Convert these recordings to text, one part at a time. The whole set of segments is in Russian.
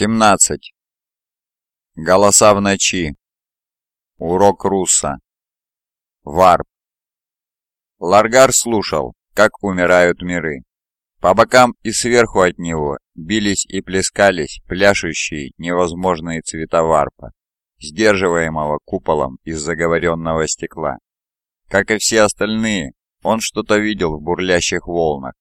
17. Голоса в ночи. Урок Русса. Варп. Ларгар слушал, как умирают миры. По бокам и сверху от него бились и плескались пляшущие невозможные цвета варпа, сдерживаемого куполом из заговоренного стекла. Как и все остальные, он что-то видел в бурлящих волнах.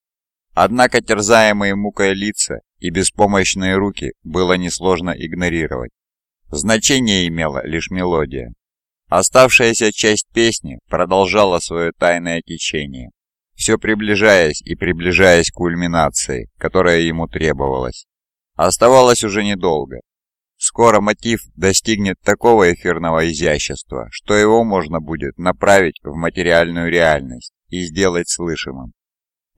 Однако терзаемые мукой лица и беспомощные руки было несложно игнорировать. Значение имела лишь мелодия. Оставшаяся часть песни продолжала свое тайное течение, все приближаясь и приближаясь к кульминации, которая ему требовалась. Оставалось уже недолго. Скоро мотив достигнет такого эфирного изящества, что его можно будет направить в материальную реальность и сделать слышимым.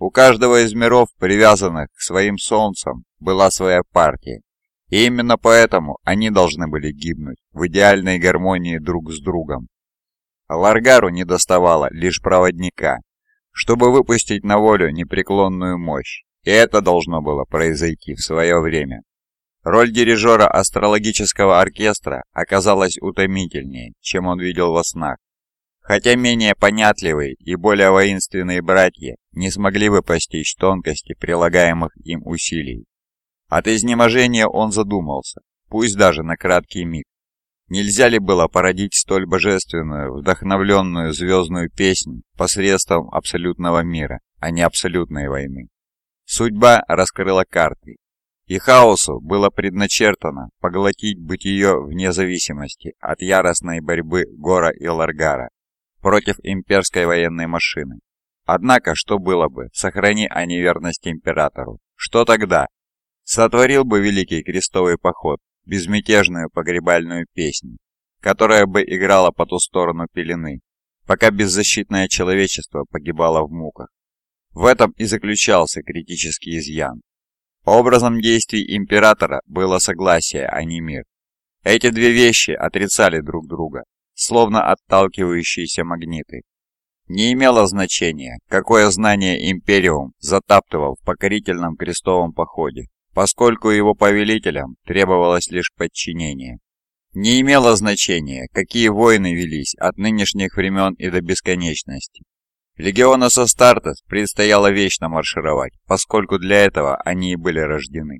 У каждого из миров, привязанных к своим солнцам, была своя партия. И именно поэтому они должны были гибнуть в идеальной гармонии друг с другом. Ларгару не доставало лишь проводника, чтобы выпустить на волю непреклонную мощь, и это должно было произойти в свое время. Роль дирижера астрологического оркестра оказалась утомительнее, чем он видел во снах. Хотя менее понятливые и более воинственные братья не смогли бы постичь тонкости прилагаемых им усилий. От изнеможения он задумался, пусть даже на краткий миг. Нельзя ли было породить столь божественную, вдохновленную звездную песнь посредством абсолютного мира, а не абсолютной войны? Судьба раскрыла карты, и хаосу было предначертано поглотить бытие вне зависимости от яростной борьбы Гора и Ларгара против имперской военной машины. Однако, что было бы, сохрани они верность императору? Что тогда? Сотворил бы Великий Крестовый Поход безмятежную погребальную песню, которая бы играла по ту сторону пелены, пока беззащитное человечество погибало в муках. В этом и заключался критический изъян. Образом действий императора было согласие, а не мир. Эти две вещи отрицали друг друга, словно отталкивающиеся магниты. Не имело значения, какое знание Империум затаптывал в покорительном крестовом походе, поскольку его повелителям требовалось лишь подчинение. Не имело значения, какие войны велись от нынешних времен и до бесконечности. Легиону Состартес предстояло вечно маршировать, поскольку для этого они и были рождены.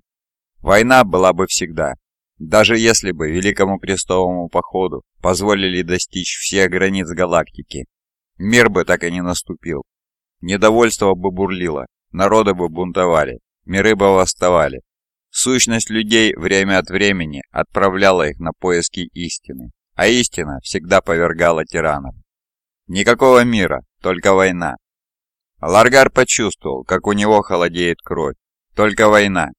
Война была бы всегда, даже если бы Великому Крестовому Походу позволили достичь всех границ галактики, мир бы так и не наступил. Недовольство бы бурлило, народы бы бунтовали, миры бы восставали. Сущность людей время от времени отправляла их на поиски истины, а истина всегда повергала тиранов. Никакого мира, только война. Ларгар почувствовал, как у него холодеет кровь. Только война,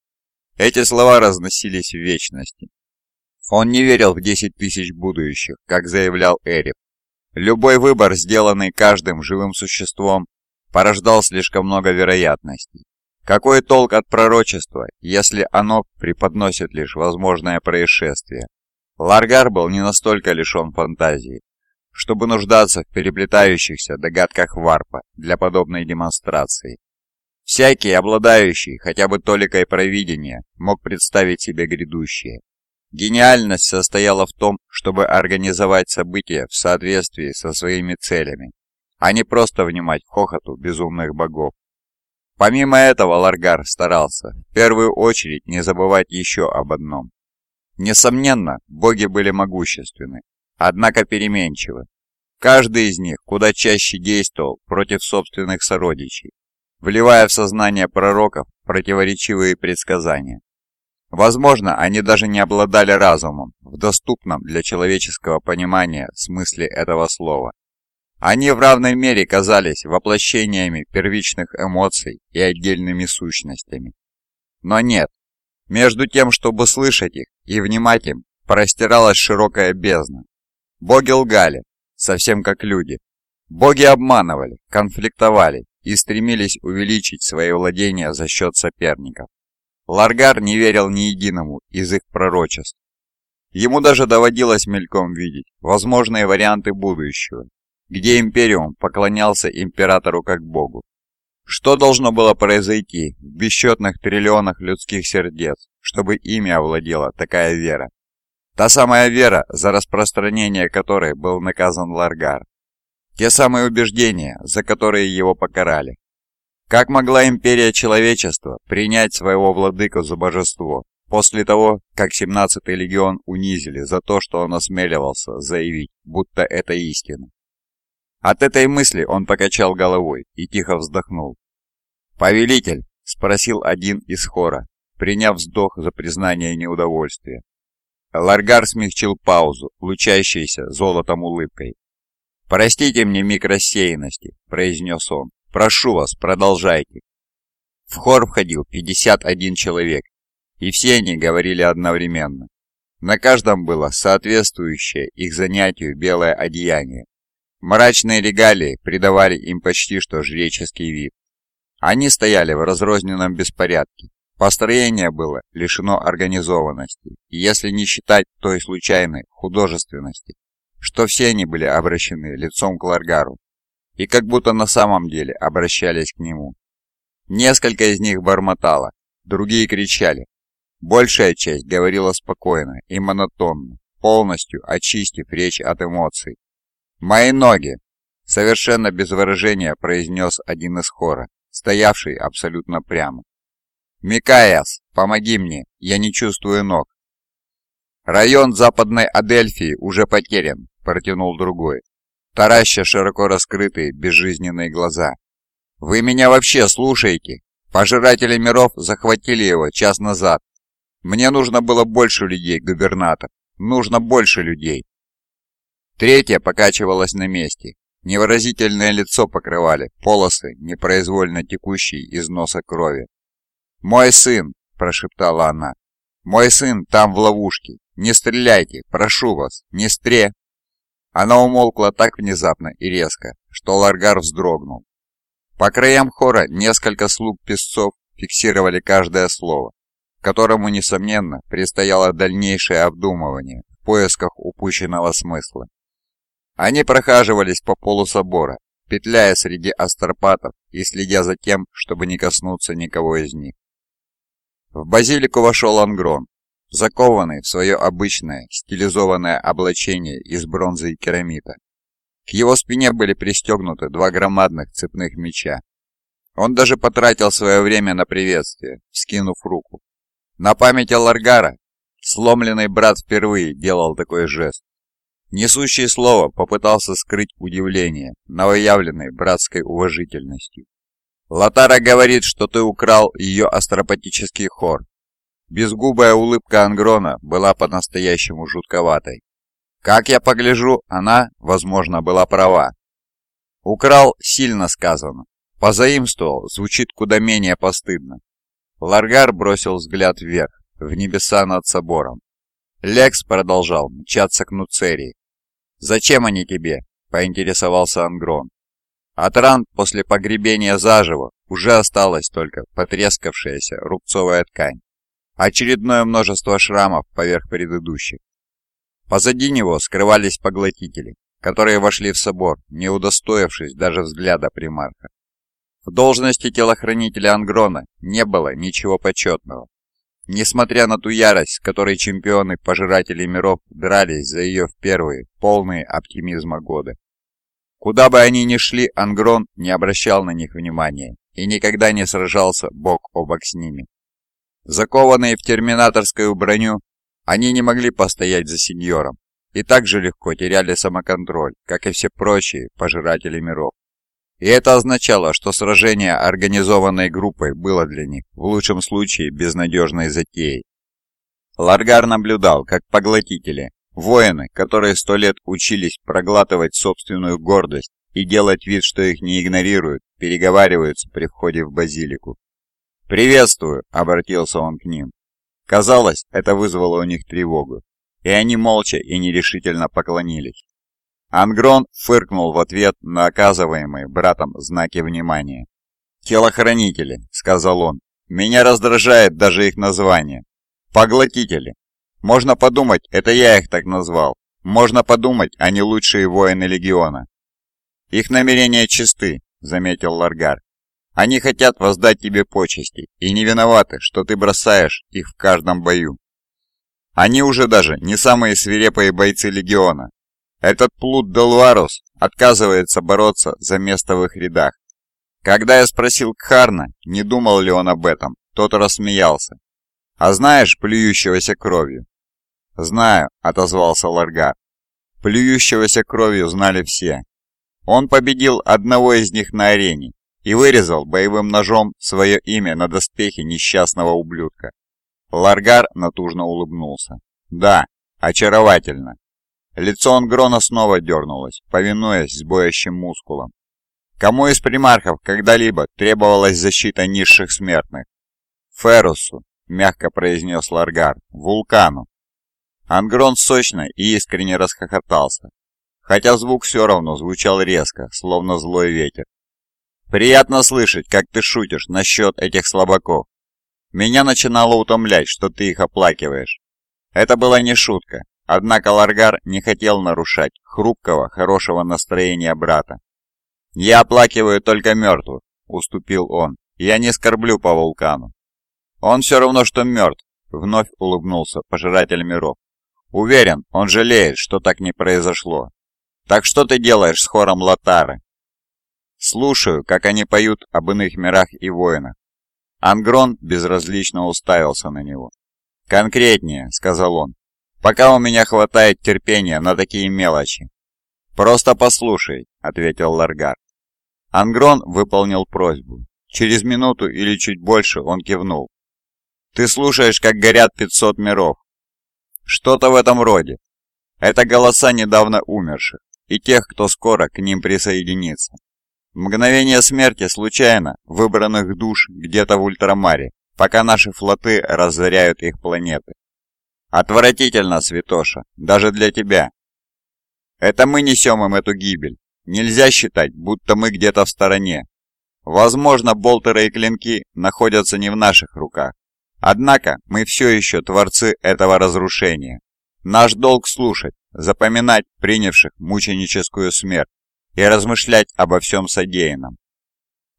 эти слова разносились в вечности. Он не верил в 10 тысяч будущих, как заявлял Эрип. Любой выбор, сделанный каждым живым существом, порождал слишком много вероятностей. Какой толк от пророчества, если оно преподносит лишь возможное происшествие? Ларгар был не настолько лишен фантазии, чтобы нуждаться в переплетающихся догадках варпа для подобной демонстрации. Всякий, обладающий хотя бы толикой провидения, мог представить себе грядущее. Гениальность состояла в том, чтобы организовать события в соответствии со своими целями, а не просто внимать хохоту безумных богов. Помимо этого Ларгар старался в первую очередь не забывать еще об одном. Несомненно, боги были могущественны, однако переменчивы. Каждый из них куда чаще действовал против собственных сородичей, вливая в сознание пророков противоречивые предсказания. Возможно, они даже не обладали разумом в доступном для человеческого понимания смысле этого слова. Они в равной мере казались воплощениями первичных эмоций и отдельными сущностями. Но нет, между тем, чтобы слышать их и внимать им, простиралась широкая бездна. Боги лгали, совсем как люди. Боги обманывали, конфликтовали, и стремились увеличить свои владения за счет соперников. Ларгар не верил ни единому из их пророчеств. Ему даже доводилось мельком видеть возможные варианты будущего, где Империум поклонялся Императору как Богу. Что должно было произойти в бесчетных триллионах людских сердец, чтобы ими овладела такая вера. Та самая вера, за распространение которой был наказан Ларгар. Те самые убеждения, за которые его покарали. Как могла империя человечества принять своего владыку за божество, после того, как 17-й легион унизили за то, что он осмеливался заявить, будто это истина? От этой мысли он покачал головой и тихо вздохнул. «Повелитель!» — спросил один из хора, приняв вздох за признание неудовольствия. Ларгар смягчил паузу, лучащейся золотом улыбкой. «Простите мне миг рассеянности», — произнес он. «Прошу вас, продолжайте». В хор входил 51 человек, и все они говорили одновременно. На каждом было соответствующее их занятию белое одеяние. Мрачные регалии придавали им почти что жреческий вид. Они стояли в разрозненном беспорядке. Построение было лишено организованности, если не считать той случайной художественности, что все они были обращены лицом к Ларгару, и как будто на самом деле обращались к нему. Несколько из них бормотало, другие кричали. Большая часть говорила спокойно и монотонно, полностью очистив речь от эмоций. «Мои ноги!» — совершенно без выражения произнес один из хора стоявший абсолютно прямо. «Микаяс, помоги мне, я не чувствую ног». «Район Западной Адельфии уже потерян», — протянул другой, тараща широко раскрытые безжизненные глаза. «Вы меня вообще слушаете? Пожиратели миров захватили его час назад. Мне нужно было больше людей, губернатор. Нужно больше людей». Третья покачивалась на месте, Невыразительное лицо покрывали полосы, непроизвольно текущие из носа крови. «Мой сын!» – прошептала она. «Мой сын там в ловушке! Не стреляйте! Прошу вас! Не стре!» Она умолкла так внезапно и резко, что Ларгар вздрогнул. По краям хора несколько слуг песцов фиксировали каждое слово, которому, несомненно, предстояло дальнейшее обдумывание в поисках упущенного смысла. Они прохаживались по полу собора, петляя среди астропатов и следя за тем, чтобы не коснуться никого из них. В базилику вошел Ангрон, закованный в свое обычное стилизованное облачение из бронзы и керамита. К его спине были пристегнуты два громадных цепных меча. Он даже потратил свое время на приветствие, скинув руку. На память о Ларгара сломленный брат впервые делал такой жест. Несущий слово попытался скрыть удивление, новоявленной братской уважительностью. «Латара говорит, что ты украл ее астропатический хор». Безгубая улыбка Ангрона была по-настоящему жутковатой. Как я погляжу, она, возможно, была права. «Украл» сильно сказано. «Позаимствовал» звучит куда менее постыдно. Ларгар бросил взгляд вверх, в небеса над собором. Лекс продолжал мчаться к Нуцерии, «Зачем они тебе?» – поинтересовался Ангрон. От ран после погребения заживо уже осталась только потрескавшаяся рубцовая ткань. Очередное множество шрамов поверх предыдущих. Позади него скрывались поглотители, которые вошли в собор, не удостоившись даже взгляда примарха. В должности телохранителя Ангрона не было ничего почетного, Несмотря на ту ярость, с которой чемпионы-пожиратели миров дрались за ее в первые, полные оптимизма годы. Куда бы они ни шли, Ангрон не обращал на них внимания и никогда не сражался бок о бок с ними. Закованные в терминаторскую броню, они не могли постоять за сеньором и так же легко теряли самоконтроль, как и все прочие пожиратели миров. И это означало, что сражение организованной группой было для них, в лучшем случае, безнадежной затеей. Ларгар наблюдал, как поглотители, воины, которые сто лет учились проглатывать собственную гордость и делать вид, что их не игнорируют, переговариваются при входе в базилику. «Приветствую!» — обратился он к ним. Казалось, это вызвало у них тревогу, и они молча и нерешительно поклонились. Ангрон фыркнул в ответ на оказываемые братом знаки внимания. «Телохранители», — сказал он, — «меня раздражает даже их название. Поглотители. Можно подумать, это я их так назвал. Можно подумать, они лучшие воины Легиона». «Их намерения чисты», — заметил Ларгар. Они хотят воздать тебе почести и не виноваты, что ты бросаешь их в каждом бою. Они уже даже не самые свирепые бойцы Легиона. Этот плут Делварус отказывается бороться за место в их рядах. Когда я спросил Кхарна, не думал ли он об этом, тот рассмеялся. «А знаешь плюющегося кровью?» «Знаю», — отозвался Ларгар. Плюющегося кровью знали все. Он победил одного из них на арене и вырезал боевым ножом свое имя на доспехе несчастного ублюдка. Ларгар натужно улыбнулся. «Да, очаровательно». Лицо Ангрона снова дернулось, повинуясь сбоящим мускулам. Кому из примархов когда-либо требовалась защита низших смертных? Ферусу, мягко произнес Ларгар, вулкану. Ангрон сочно и искренне расхохотался, хотя звук все равно звучал резко, словно злой ветер. «Приятно слышать, как ты шутишь насчет этих слабаков. Меня начинало утомлять, что ты их оплакиваешь. Это была не шутка, однако Ларгар не хотел нарушать хрупкого, хорошего настроения брата. «Я оплакиваю только мертвых», — уступил он. «Я не скорблю по вулкану». «Он все равно, что мертв», — вновь улыбнулся пожиратель миров. «Уверен, он жалеет, что так не произошло. Так что ты делаешь с хором Латары?» «Слушаю, как они поют об иных мирах и воинах». Ангрон безразлично уставился на него. «Конкретнее», — сказал он, — «пока у меня хватает терпения на такие мелочи». «Просто послушай», — ответил Ларгар. Ангрон выполнил просьбу. Через минуту или чуть больше он кивнул. «Ты слушаешь, как горят 500 миров». «Что-то в этом роде. Это голоса недавно умерших и тех, кто скоро к ним присоединится. Мгновение смерти случайно выбранных душ где-то в ультрамаре, пока наши флоты разоряют их планеты. Отвратительно, Святоша, даже для тебя. Это мы несем им эту гибель, Нельзя считать, будто мы где-то в стороне. Возможно, болтеры и клинки находятся не в наших руках. Однако мы все еще творцы этого разрушения. Наш долг слушать, запоминать принявших мученическую смерть и размышлять обо всем содеянном.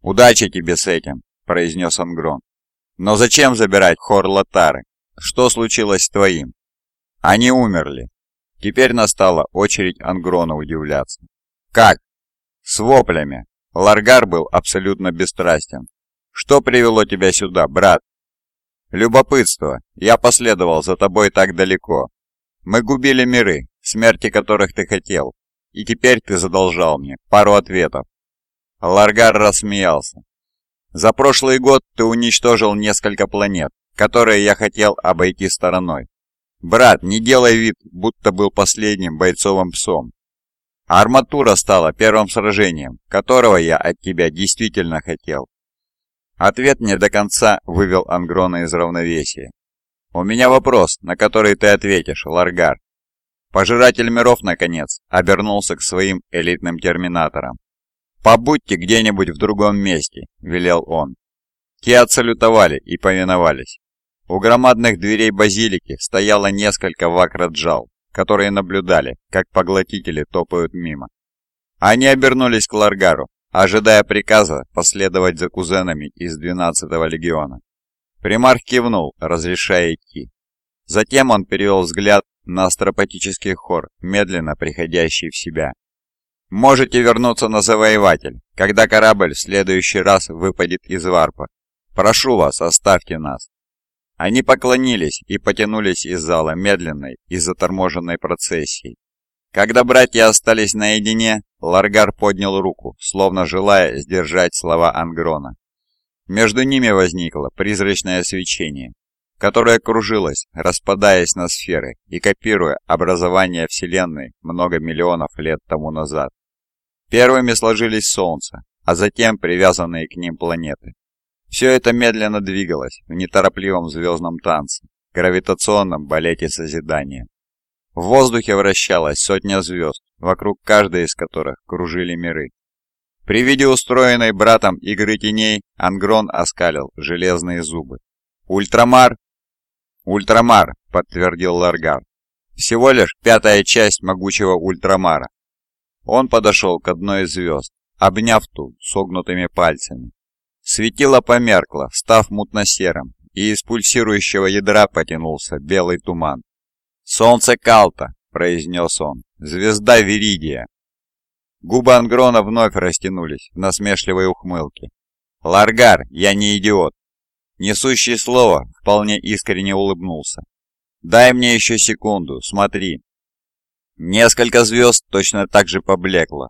«Удачи тебе с этим», — произнес Ангрон. «Но зачем забирать хор Латары? Что случилось с твоим?» «Они умерли». Теперь настала очередь Ангрона удивляться. «Как?» «С воплями». Ларгар был абсолютно бесстрастен. «Что привело тебя сюда, брат?» «Любопытство. Я последовал за тобой так далеко. Мы губили миры, смерти которых ты хотел. И теперь ты задолжал мне пару ответов». Ларгар рассмеялся. «За прошлый год ты уничтожил несколько планет, которые я хотел обойти стороной. Брат, не делай вид, будто был последним бойцовым псом. Арматура стала первым сражением, которого я от тебя действительно хотел. Ответ не до конца вывел Ангрона из равновесия. У меня вопрос, на который ты ответишь, Ларгар. Пожиратель миров, наконец, обернулся к своим элитным терминаторам. «Побудьте где-нибудь в другом месте», — велел он. Те отсалютовали и повиновались. У громадных дверей базилики стояло несколько вакраджал, которые наблюдали, как поглотители топают мимо. Они обернулись к Ларгару, ожидая приказа последовать за кузенами из 12-го легиона. Примарх кивнул, разрешая идти. Затем он перевел взгляд на астропатический хор, медленно приходящий в себя. «Можете вернуться на Завоеватель, когда корабль в следующий раз выпадет из варпа. Прошу вас, оставьте нас». Они поклонились и потянулись из зала медленной и заторможенной процессией. Когда братья остались наедине, Ларгар поднял руку, словно желая сдержать слова Ангрона. Между ними возникло призрачное свечение, которое кружилось, распадаясь на сферы и копируя образование Вселенной много миллионов лет тому назад. Первыми сложились Солнце, а затем привязанные к ним планеты. Все это медленно двигалось в неторопливом звездном танце, гравитационном балете созидания. В воздухе вращалась сотня звезд, вокруг каждой из которых кружили миры. При виде устроенной братом игры теней Ангрон оскалил железные зубы. «Ультрамар!» «Ультрамар!» — подтвердил Ларгар. «Всего лишь пятая часть могучего Ультрамара». Он подошел к одной из звезд, обняв ту согнутыми пальцами. Светило померкло, став мутно-серым, и из пульсирующего ядра потянулся белый туман. «Солнце Калта!» — произнес он. «Звезда Веридия!» Губы Ангрона вновь растянулись в насмешливой ухмылке. «Ларгар, я не идиот!» Несущий слово вполне искренне улыбнулся. «Дай мне еще секунду, смотри!» Несколько звезд точно так же поблекло,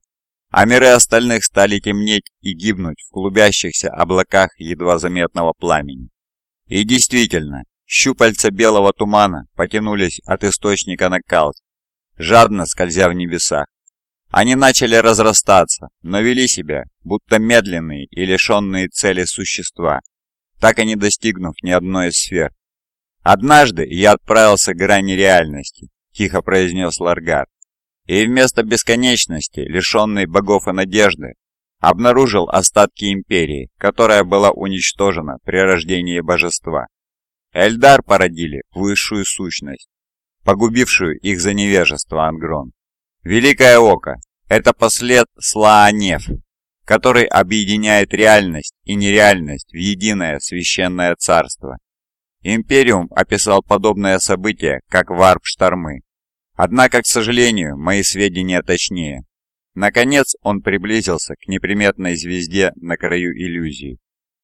а миры остальных стали темнеть и гибнуть в клубящихся облаках едва заметного пламени. И действительно, щупальца белого тумана потянулись от источника на калт, жадно скользя в небесах. Они начали разрастаться, но вели себя, будто медленные и лишенные цели существа, так и не достигнув ни одной из сфер. «Однажды я отправился к грани реальности», — тихо произнес Ларгар, «и вместо бесконечности, лишенной богов и надежды, обнаружил остатки империи, которая была уничтожена при рождении божества. Эльдар породили высшую сущность, погубившую их за невежество Ангрон. Великое Око – это послед Слаанев, который объединяет реальность и нереальность в единое священное царство. Империум описал подобное событие как варп-штормы. Однако, к сожалению, мои сведения точнее. Наконец он приблизился к неприметной звезде на краю иллюзии.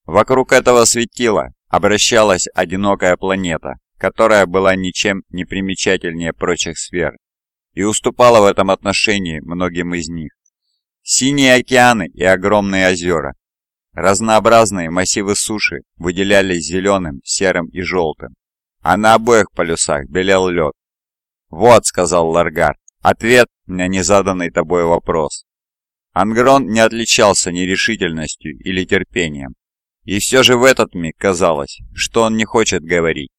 Вокруг этого светила обращалась одинокая планета, которая была ничем не примечательнее прочих сфер и уступала в этом отношении многим из них. Синие океаны и огромные озера, разнообразные массивы суши выделялись зеленым, серым и желтым, а на обоих полюсах белел лед. «Вот», — сказал Ларгар, — «ответ на незаданный тобой вопрос». Ангрон не отличался нерешительностью или терпением. И все же в этот миг казалось, что он не хочет говорить.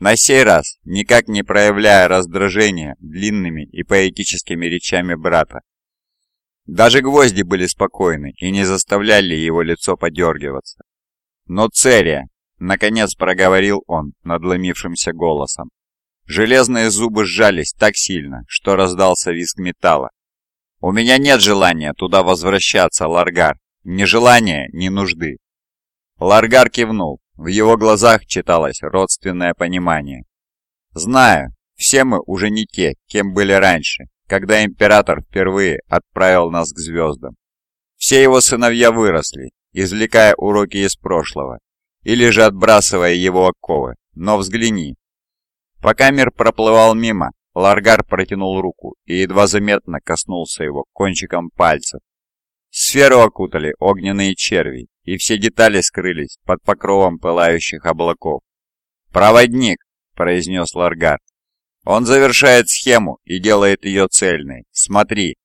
На сей раз, никак не проявляя раздражения длинными и поэтическими речами брата. Даже гвозди были спокойны и не заставляли его лицо подергиваться. «Но Церия!» — наконец проговорил он надломившимся голосом. Железные зубы сжались так сильно, что раздался визг металла. «У меня нет желания туда возвращаться, Ларгар. Ни желания, ни нужды». Ларгар кивнул. В его глазах читалось родственное понимание. «Знаю, все мы уже не те, кем были раньше, когда Император впервые отправил нас к звездам. Все его сыновья выросли, извлекая уроки из прошлого, или же отбрасывая его оковы. Но взгляни». Пока мир проплывал мимо, Ларгар протянул руку и едва заметно коснулся его кончиком пальцев. Сферу окутали огненные черви, и все детали скрылись под покровом пылающих облаков. «Проводник», — произнес Ларгар. «Он завершает схему и делает ее цельной. Смотри».